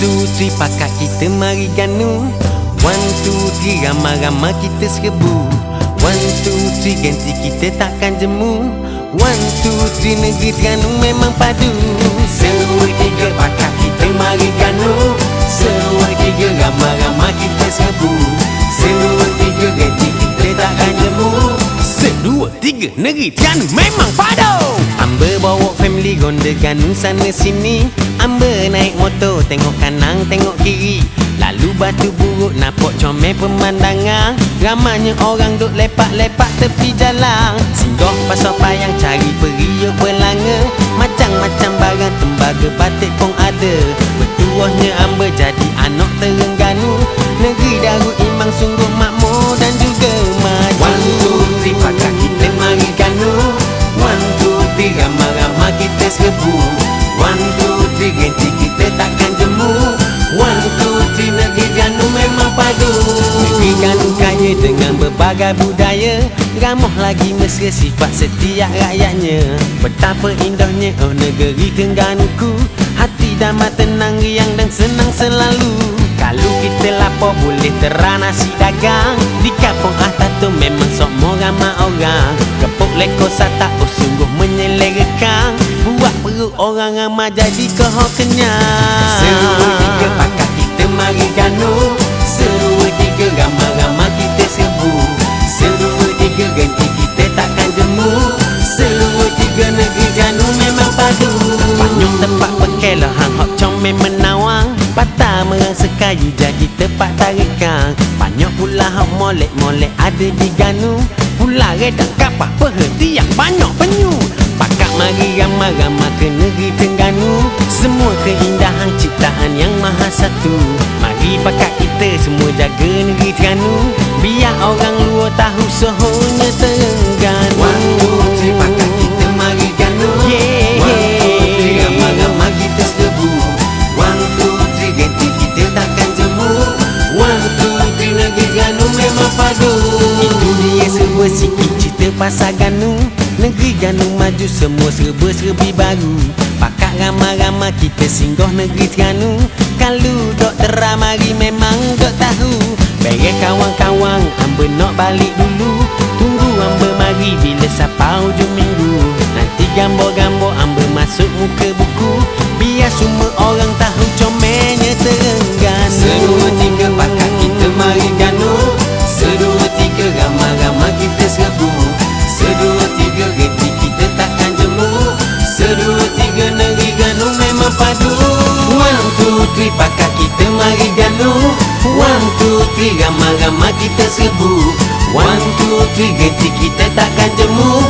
two, three, pakat kita mari ganu. One, two, three, ramah-ramah kita serbu. One, two, three, ganti kita takkan jemu. One, two, three, negeri Terengganu memang padu. Semua tiga pakat kita mari ganu. Semua tiga ramah-ramah kita serbu. Semua tiga ganti kita takkan jemu. Sedua, tiga, negeri Terengganu memang padu. Amber bawa family ronda ganu sana sini Amber naik motor tengok kanan tengok kiri. Lalu batu buruk nampak comel pemandangan. Ramanya orang duk lepak-lepak tepi jalan. Singgah pasal payang cari periuk belanga Macam-macam barang tembaga batik pun ada. Bertuahnya Amber jadi anak Terengganu. Negeri Darul berbagai budaya Ramah lagi mesra sifat setiap rakyatnya. Betapa indahnya oh negeri Tengganuku Hati damai tenang, riang dan senang selalu. Kalau kita lapar boleh terang nasi dagang. Di kampung atas tu memang semua ramai orang. Kepuk leko sata oh sungguh menyelerakan. Buat perut orang ramai jadi kehok kenyang Seru tempat berkelah hang hok comel menawang. Patah merang sekayu jadi tempat tarikan Banyak pula hok molek-molek ada di ganu. Pula redak kapal perhentian banyak penyu. Pakat mari ramai-ramai ke negeri Tengganu Semua keindahan ciptaan yang maha satu. Mari pakat kita semua jaga negeri pasal Ganu Negeri Ganu maju semua serba-serbi baru. Pakat ramai-ramai kita singgah negeri Terengganu. Kalau dok teramari memang dok tahu Beres kawan-kawan Amber nak balik dulu. Tunggu Amber mari bila sapa hujung minggu. Nanti gambar-gambar Amber masuk muka buku. Biar semua orang tahu comelnya Terengganu. Sedua Sedua tiga negeri ganu memang padu. One, two, three, pakat kita mari ganu. One, two, three, ramai-ramai kita serbu. One, two, three, ganti kita takkan jemu.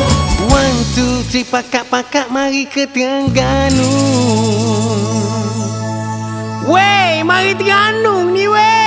One, two, three, pakat-pakat mari ke Terengganu Wey, mari Terengganu ni wey.